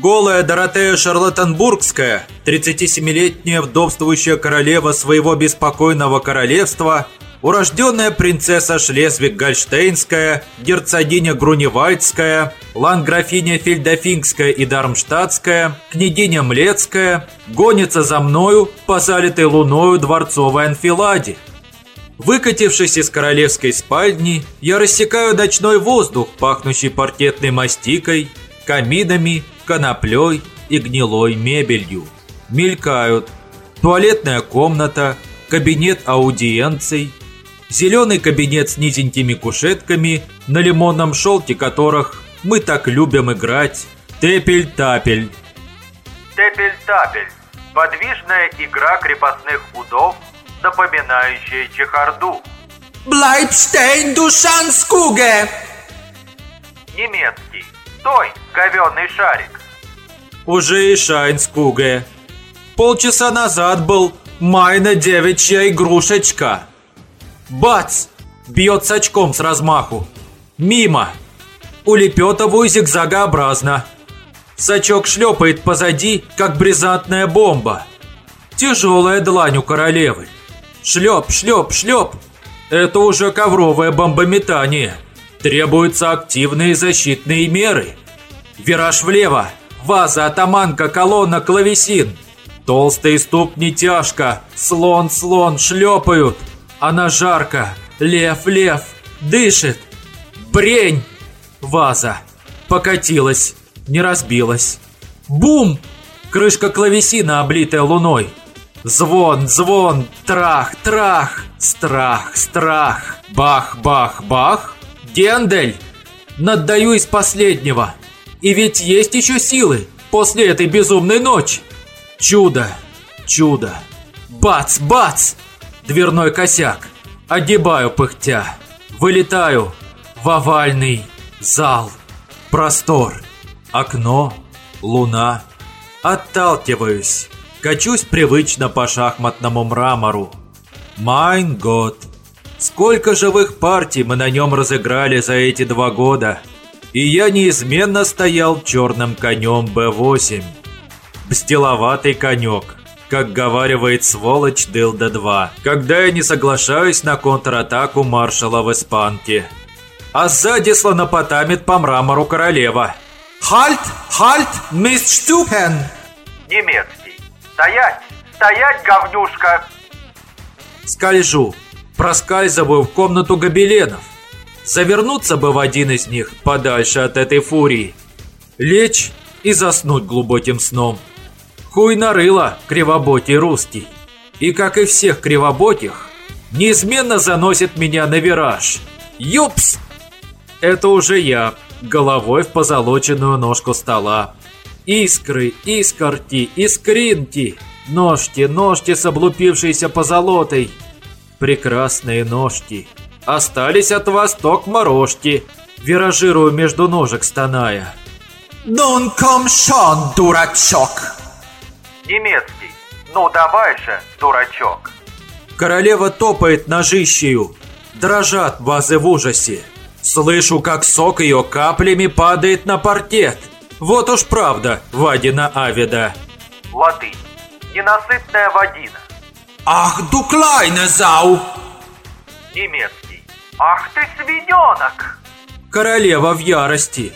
Голая Доротея Шарлоттенбургская, 37-летняя вдовствующая королева своего беспокойного королевства, урожденная принцесса Шлезвиг-Гольштейнская, герцогиня Груневальдская, ланграфиня Фельдофингская и Дармштадтская, княгиня Млецкая, гонится за мною по залитой луною дворцовой анфиладе. Выкатившись из королевской спальни, я рассекаю ночной воздух, пахнущий паркетной мастикой, каминами, коноплей и гнилой мебелью. Мелькают туалетная комната, кабинет аудиенций, зеленый кабинет с низенькими кушетками, на лимонном шелке которых мы так любим играть, тепель-тапель. Тепель-тапель. Подвижная игра крепостных удов, напоминающая чехарду. Блайбштейн Душанскуге! Немецкий. Стой, говёный шарик. Уже и Шайнскуге. Полчаса назад был майна девичья игрушечка. Бац! Бьет с очком с размаху. Мимо. Улепетываю зигзагообразно. Сачок шлепает позади, как бризантная бомба. Тяжелая длань у королевы. Шлеп, шлеп, шлеп. Это уже ковровое бомбометание. Требуются активные защитные меры. Вираж влево. Ваза, атаманка, колонна, клавесин. Толстые ступни тяжко. Слон, слон, шлепают. Она жарко. Лев, лев. Дышит. Брень. Ваза. Покатилась. Не разбилась. Бум! Крышка клавесина, облитая луной. Звон, звон, трах, трах, страх, страх. Бах, бах, бах. Гендель! Наддаю из последнего. И ведь есть еще силы после этой безумной ночи. Чудо, чудо. Бац, бац! Дверной косяк. Огибаю пыхтя. Вылетаю в овальный зал. Простор. Окно. Луна. Отталкиваюсь. Качусь привычно по шахматному мрамору. Майн год. Сколько живых партий мы на нем разыграли за эти два года. И я неизменно стоял черным конем Б8. Бстиловатый конек, как говаривает сволочь Дылда-2, когда я не соглашаюсь на контратаку маршала в испанке. А сзади слонопотамит по мрамору королева. Хальт, хальт, мистштюпен! Немецкий. Стоять! Стоять, говнюшка! Скольжу, проскальзываю в комнату гобеленов. Завернуться бы в один из них, подальше от этой фурии. Лечь и заснуть глубоким сном. Хуй нарыло, кривоботий русский. И, как и всех кривоботих, неизменно заносит меня на вираж. Юпс! Это уже я, головой в позолоченную ножку стола. Искры, искорти, искринки, ножки, ножки с облупившейся позолотой. Прекрасные ножки. Остались от вас только морожки. Виражирую между ножек стоная. Нун ком шон, дурачок! Немецкий. Ну давай же, дурачок. Королева топает ножищею. Дрожат вазы в ужасе. Слышу, как сок ее каплями падает на паркет. Вот уж правда, Вадина Авида. Латынь. Ненасытная водина. Ах, kleine Sau! Немецкий. Ах ты свиненок! Королева в ярости.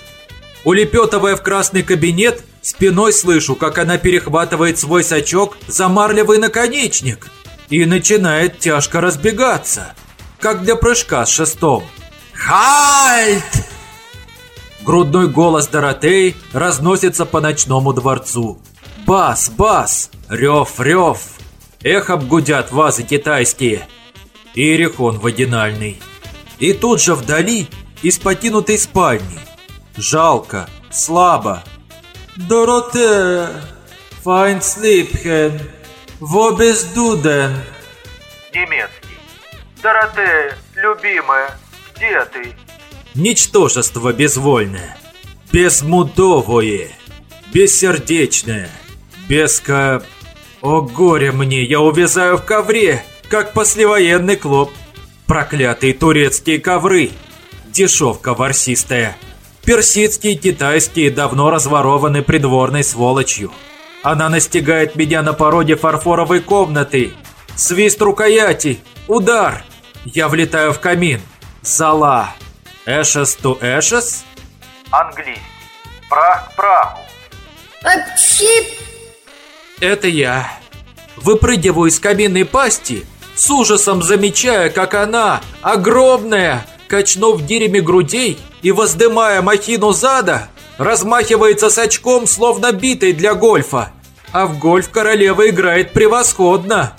Улепетывая в красный кабинет, спиной слышу, как она перехватывает свой сачок за марлевый наконечник и начинает тяжко разбегаться, как для прыжка с шестом. Хальт! Грудной голос Доротеи разносится по ночному дворцу. Бас, бас, рев, рев. Эхом гудят вазы китайские. Иерихон водинальный. И тут же вдали, из покинутой спальни. Жалко, слабо. Доротея, файн слипхен, во бездуден. Немецкий. Доротея, любимая, где ты? Ничтожество безвольное, безмудовое, бессердечное, беска... О горе мне, я увязаю в ковре, как послевоенный клоп. Проклятые турецкие ковры, дешевка ворсистая. Персидские и китайские давно разворованы придворной сволочью. Она настигает меня на породе фарфоровой комнаты. Свист рукояти. Удар. Я влетаю в камин. Зала. Эшес ту эшес? Английский. Прах к праху. Апчип! Это я. Выпрыгиваю из каминной пасти, с ужасом замечая, как она, огромная, качнув гирями грудей и воздымая махину зада, размахивается с очком, словно битой для гольфа. А в гольф королева играет превосходно.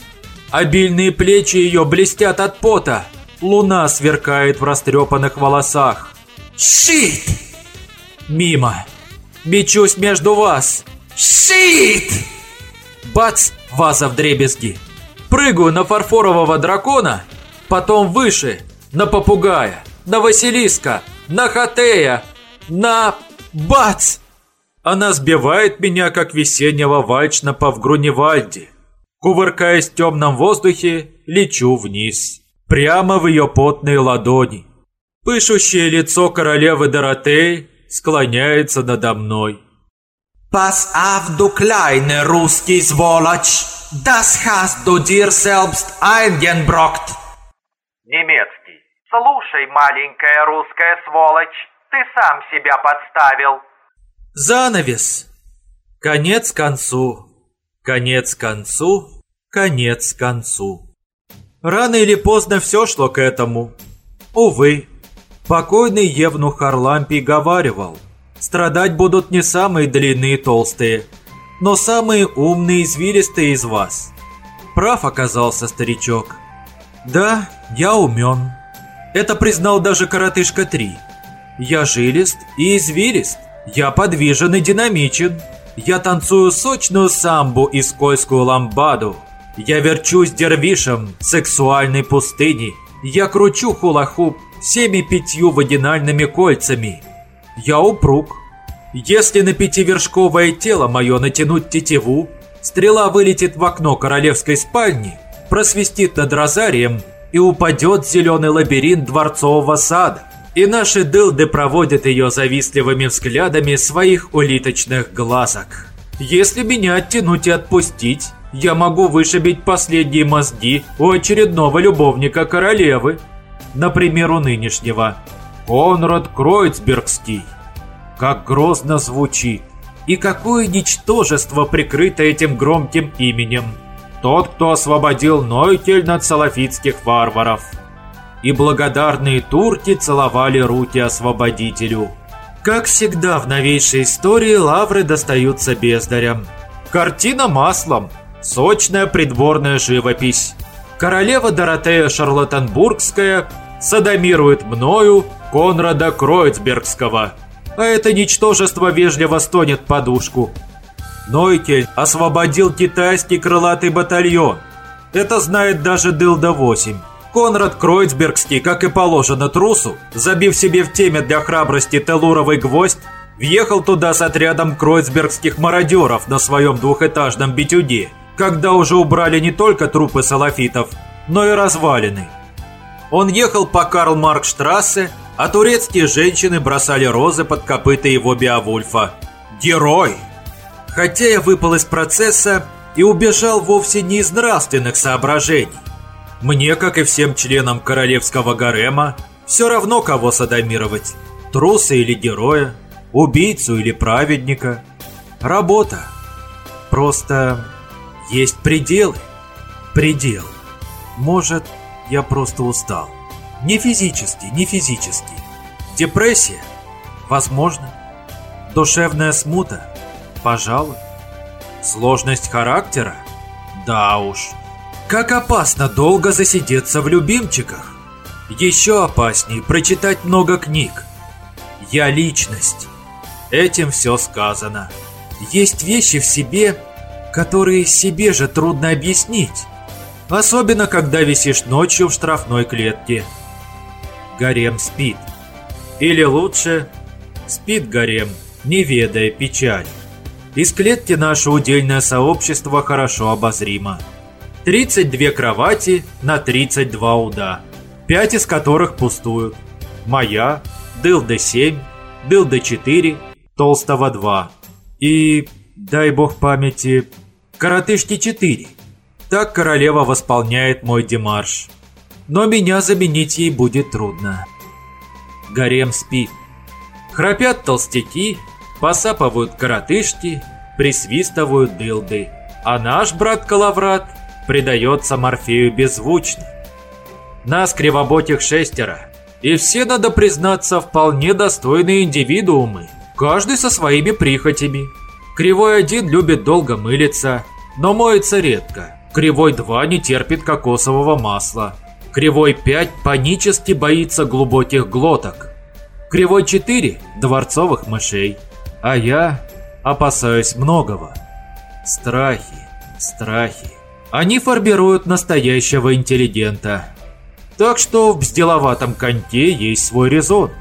Обильные плечи ее блестят от пота. Луна сверкает в растрепанных волосах. Щит! Мимо. Мечусь между вас. Щит! Бац! Ваза в дребезги. Прыгаю на фарфорового дракона, потом выше, на попугая, на Василиска, на Хатея, на... Бац! Она сбивает меня, как весеннего вальчнапа в Груневальде. Кувыркаясь в темном воздухе, лечу вниз. Прямо в ее потные ладони. Пышущее лицо королевы Доротеи склоняется надо мной. Pass auf, du kleine русский сволочь! Das hast du dir selbst eingebrockt! Немецкий. Слушай, маленькая русская сволочь, ты сам себя подставил. Занавес. Конец концу. Конец концу. Конец концу. Рано или поздно все шло к этому. Увы, покойный Евнух Харлампий говаривал, страдать будут не самые длинные и толстые, но самые умные и извилистые из вас. Прав оказался старичок. Да, я умен. Это признал даже коротышка 3. Я жилист и извилист. Я подвижен и динамичен. Я танцую сочную самбу и скользкую ламбаду. Я верчусь дервишем сексуальной пустыни. Я кручу хула-хуп всеми пятью вагинальными кольцами. Я упруг. Если на пятивершковое тело мое натянуть тетиву, стрела вылетит в окно королевской спальни, просвистит над розарием и упадет в зеленый лабиринт дворцового сада. И наши дылды проводят ее завистливыми взглядами своих улиточных глазок. Если меня оттянуть и отпустить, я могу вышибить последние мозги у очередного любовника королевы. Например, у нынешнего. Конрад Кройцбергский. Как грозно звучит. И какое ничтожество прикрыто этим громким именем. Тот, кто освободил Нойкель от салафитских варваров. И благодарные турки целовали руки освободителю. Как всегда в новейшей истории лавры достаются бездарям. Картина маслом. Сочная придворная живопись. Королева Доротея Шарлоттенбургская садомирует мною Конрада Кройцбергского. А это ничтожество вежливо стонет подушку. Нойкель освободил китайский крылатый батальон. Это знает даже Дылда-8. Конрад Кройцбергский, как и положено трусу, забив себе в теме для храбрости телуровый гвоздь, въехал туда с отрядом кройцбергских мародеров на своем двухэтажном битюге, когда уже убрали не только трупы салафитов, но и развалины. Он ехал по Карл-Маркштрассе, а турецкие женщины бросали розы под копыта его Биовульфа. Герой! Хотя я выпал из процесса и убежал вовсе не из нравственных соображений. Мне, как и всем членам королевского гарема, все равно кого садомировать. Труса или героя, убийцу или праведника. Работа. Просто есть пределы. Предел. Может, я просто устал. Не физически, не физически. Депрессия? Возможно. Душевная смута? Пожалуй. Сложность характера? Да уж. Как опасно долго засидеться в любимчиках. Еще опаснее прочитать много книг. Я личность. Этим все сказано. Есть вещи в себе, которые себе же трудно объяснить. Особенно, когда висишь ночью в штрафной клетке. Гарем спит. Или лучше, спит гарем, не ведая печаль. Из клетки наше удельное сообщество хорошо обозримо. 32 кровати на 32 уда, 5 из которых пустуют. Моя, Дылда 7, Дылда 4, Толстого 2 и, дай бог памяти, Коротышки 4. Так королева восполняет мой демарш. Но меня заменить ей будет трудно. Гарем спит. Храпят толстяки, посапывают коротышки, присвистывают дылды. А наш брат Калаврат предается Морфею беззвучно. Нас кривоботих шестеро. И все, надо признаться, вполне достойные индивидуумы. Каждый со своими прихотями. Кривой один любит долго мылиться, но моется редко. Кривой два не терпит кокосового масла. Кривой пять панически боится глубоких глоток. Кривой четыре дворцовых мышей. А я опасаюсь многого. Страхи, страхи. Они формируют настоящего интеллигента. Так что в бзделоватом коньке есть свой резон.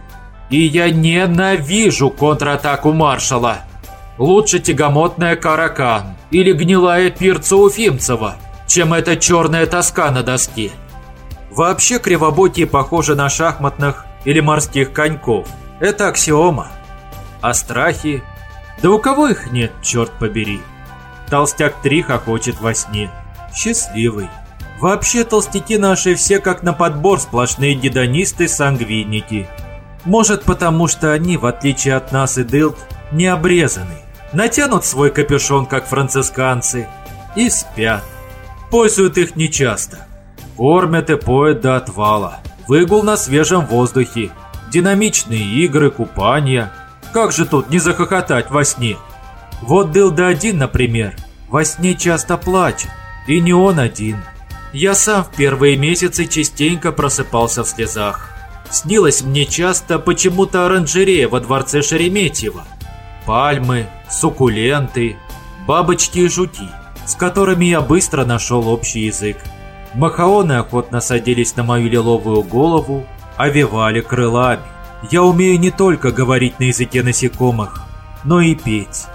И я ненавижу контратаку маршала. Лучше тягомотная каракан или гнилая пирца Уфимцева, чем эта черная тоска на доске. Вообще кривобокие похожи на шахматных или морских коньков. Это аксиома. А страхи? Да у кого их нет, черт побери. Толстяк 3 хохочет во сне. Счастливый. Вообще толстяки наши все как на подбор сплошные гедонисты-сангвиники. Может потому, что они, в отличие от нас и Дылт, не обрезаны. Натянут свой капюшон, как францисканцы, и спят. Пользуют их нечасто. Кормят и поят до отвала. Выгул на свежем воздухе. Динамичные игры, купания. Как же тут не захохотать во сне? Вот Дылда один, например, во сне часто плачет. И не он один. Я сам в первые месяцы частенько просыпался в слезах. Снилось мне часто почему-то оранжерея во дворце Шереметьево. Пальмы, суккуленты, бабочки и жуки, с которыми я быстро нашел общий язык. Махаоны охотно садились на мою лиловую голову, овевали крылами. Я умею не только говорить на языке насекомых, но и петь.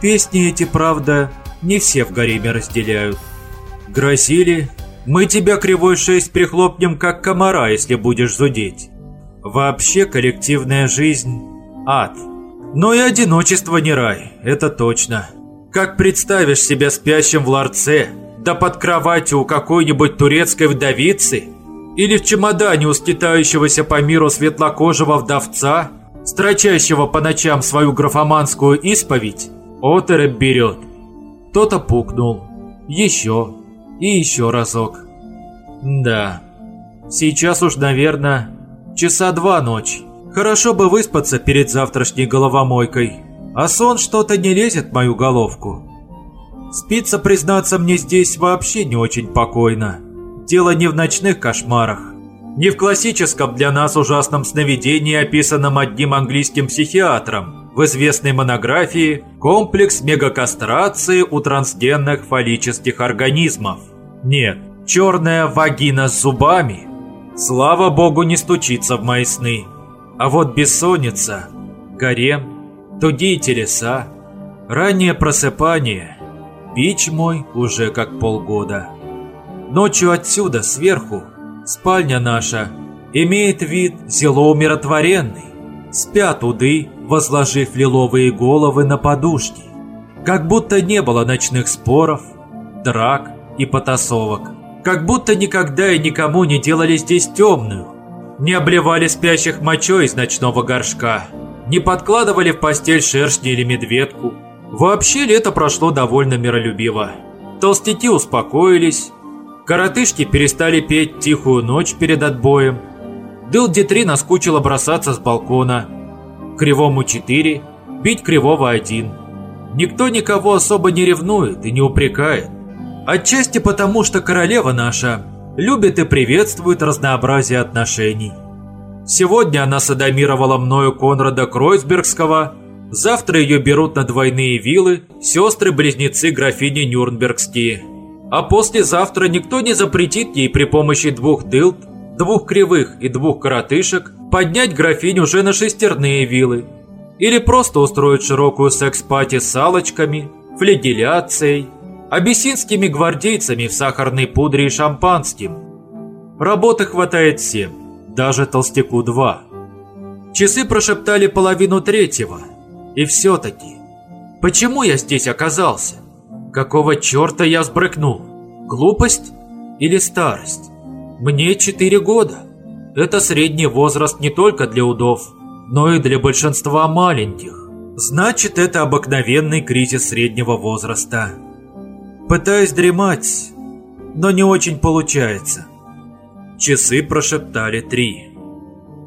Песни эти, правда, не все в гареме разделяют. Грозили, мы тебя кривой шесть прихлопнем, как комара, если будешь зудеть. Вообще коллективная жизнь – ад. Но и одиночество не рай, это точно. Как представишь себя спящим в ларце, да под кроватью у какой-нибудь турецкой вдовицы? Или в чемодане у скитающегося по миру светлокожего вдовца, строчащего по ночам свою графоманскую исповедь, оторопь берет. Кто-то пукнул. Еще. И еще разок. Да. Сейчас уж, наверное, часа два ночи. Хорошо бы выспаться перед завтрашней головомойкой, а сон что-то не лезет в мою головку. Спится, признаться мне, здесь вообще не очень покойно. Дело не в ночных кошмарах, не в классическом для нас ужасном сновидении, описанном одним английским психиатром в известной монографии «Комплекс мегакастрации у трансгенных фаллических организмов». Нет, черная вагина с зубами, слава богу, не стучится в мои сны. А вот бессонница, гарем, тугие телеса, раннее просыпание, бич мой уже как полгода. Ночью отсюда, сверху, спальня наша имеет вид зело умиротворенный. Спят уды, возложив лиловые головы на подушки. Как будто не было ночных споров, драк и потасовок. Как будто никогда и никому не делали здесь темную, не обливали спящих мочой из ночного горшка, не подкладывали в постель шершни или медведку. Вообще лето прошло довольно миролюбиво. Толстяки успокоились, коротышки перестали петь «Тихую ночь» перед отбоем. Дылде 3 наскучило бросаться с балкона. Кривому 4, бить Кривого 1. Никто никого особо не ревнует и не упрекает. Отчасти потому, что королева наша любит и приветствует разнообразие отношений. Сегодня она садомировала мною Конрада Кройсбергского, завтра ее берут на двойные вилы сестры-близнецы графини Нюрнбергские. А послезавтра никто не запретит ей при помощи двух дылд, двух кривых и двух коротышек поднять графиню уже на шестерные вилы. Или просто устроить широкую секс-пати с салочками, флегеляцией, абиссинскими гвардейцами в сахарной пудре и шампанским. Работы хватает всем, даже толстяку 2. Часы прошептали половину третьего. И все-таки, почему я здесь оказался? Какого черта я взбрыкнул? Глупость или старость? Мне четыре года. Это средний возраст не только для удов, но и для большинства маленьких. Значит, это обыкновенный кризис среднего возраста. Пытаюсь дремать, но не очень получается. Часы прошептали три.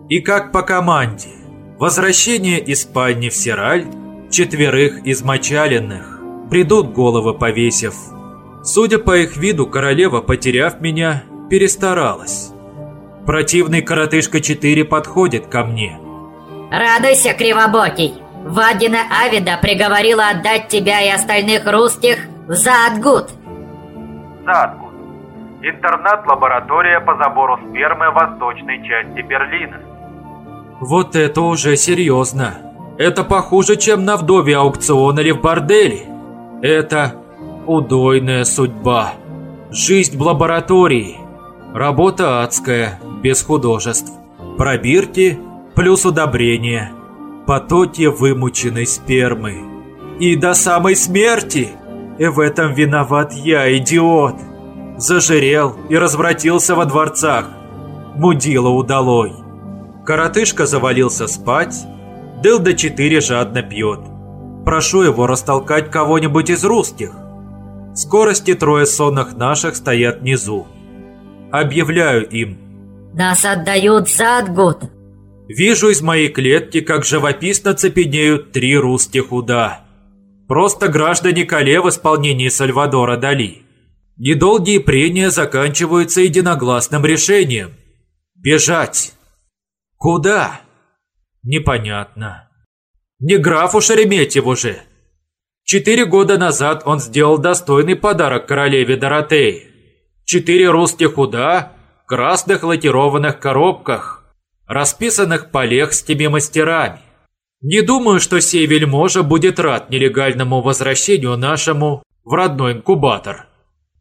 И как по команде. Возвращение из спальни в Сираль, четверых измочаленных, бредут головы повесив. Судя по их виду, королева, потеряв меня, перестаралась. Противный коротышка 4 подходит ко мне. Радуйся, Кривобокий. Вадина Авида приговорила отдать тебя и остальных русских в Заадгут. Заадгут. Интернат-лаборатория по забору спермы в восточной части Берлина. Вот это уже серьезно. Это похуже, чем на вдове аукцион или в борделе. Это удойная судьба. Жизнь в лаборатории. Работа адская, без художеств. Пробирки плюс удобрения. Потоки вымученной спермы. И до самой смерти. И в этом виноват я, идиот. Зажирел и развратился во дворцах. Мудила удалой. Коротышка завалился спать. Дыл до четыре жадно пьет. Прошу его растолкать кого-нибудь из русских. Скорости трое сонных наших стоят внизу. Объявляю им. Нас отдают за год. Вижу из моей клетки, как живописно цепенеют три русских уда. Просто граждане Кале в исполнении Сальвадора Дали. Недолгие прения заканчиваются единогласным решением. Бежать. Куда? Непонятно. Не графу Шереметьеву же. Четыре года назад он сделал достойный подарок королеве Доротее. Четыре русских уда в красных лакированных коробках, расписанных полехскими мастерами. Не думаю, что сей вельможа будет рад нелегальному возвращению нашему в родной инкубатор.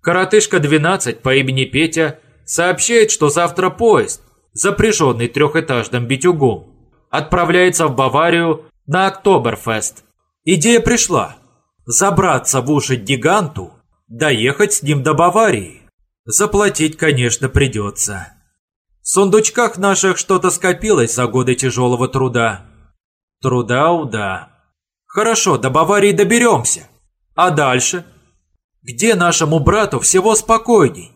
Коротышка 12 по имени Петя сообщает, что завтра поезд, запряженный трехэтажным битюгом, отправляется в Баварию на Октоберфест. Идея пришла – забраться в уши гиганту, доехать с ним до Баварии. Заплатить, конечно, придется. В сундучках наших что-то скопилось за годы тяжелого труда. Труда-уда. Хорошо, до Баварии доберемся. А дальше? Где нашему брату всего спокойней?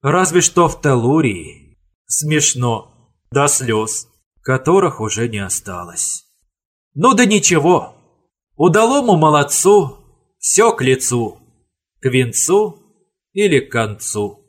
Разве что в Телурии. Смешно. До слез, которых уже не осталось. Ну да ничего. Удалому молодцу все к лицу. К венцу или к концу.